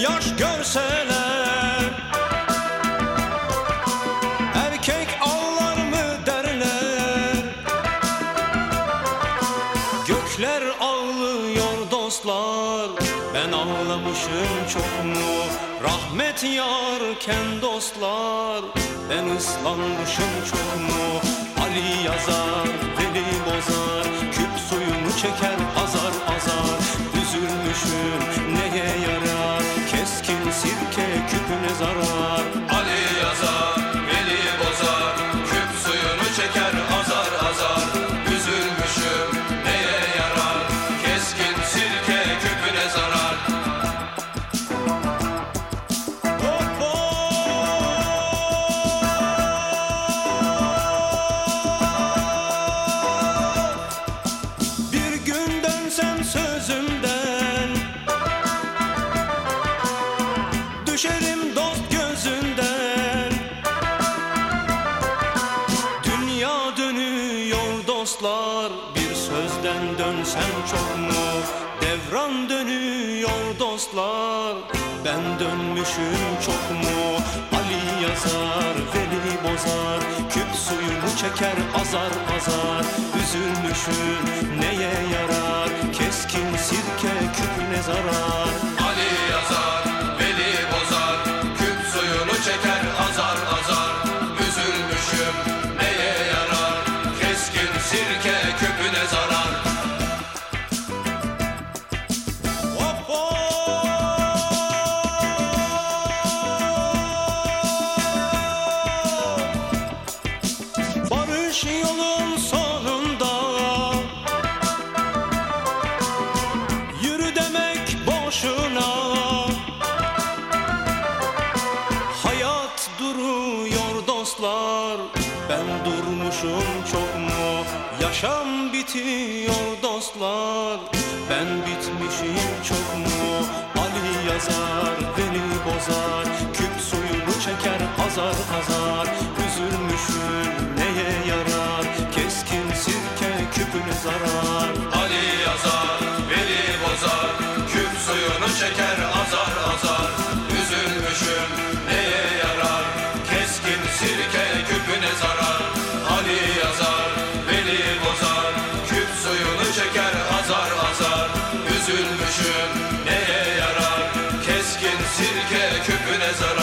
Yaş görseler Erkek ağlar mı derler? Gökler ağlıyor dostlar Ben ağlamışım çok mu? Rahmet yarken dostlar Ben ıslanmışım çok mu? Ali yazar, Veli bozar Küp suyunu çeker dostlar Bir sözden dönsem çok mu? Devran dönüyor dostlar Ben dönmüşüm çok mu? Ali yazar, Veli bozar Küp suyunu çeker azar azar. Üzülmüşüm neye yarar? Keskin sirke küpüne zarar hop. Barış yolun sonunda. Yürü demek boşuna. Hayat duruyor dostlar. Ben durmuşum çok mu? Yaşam bitiyor dostlar. Ben bitmişim çok mu? Ali yazar beni bozar. Küp suyunu çeker azar azar zarar Ali yazar, Veli bozar, küp suyunu çeker azar azar. Üzülmüşüm neye yarar, keskin sirke küpüne zarar. Ali yazar, Veli bozar, küp suyunu çeker azar azar. Üzülmüşüm neye yarar, keskin sirke küpüne zarar.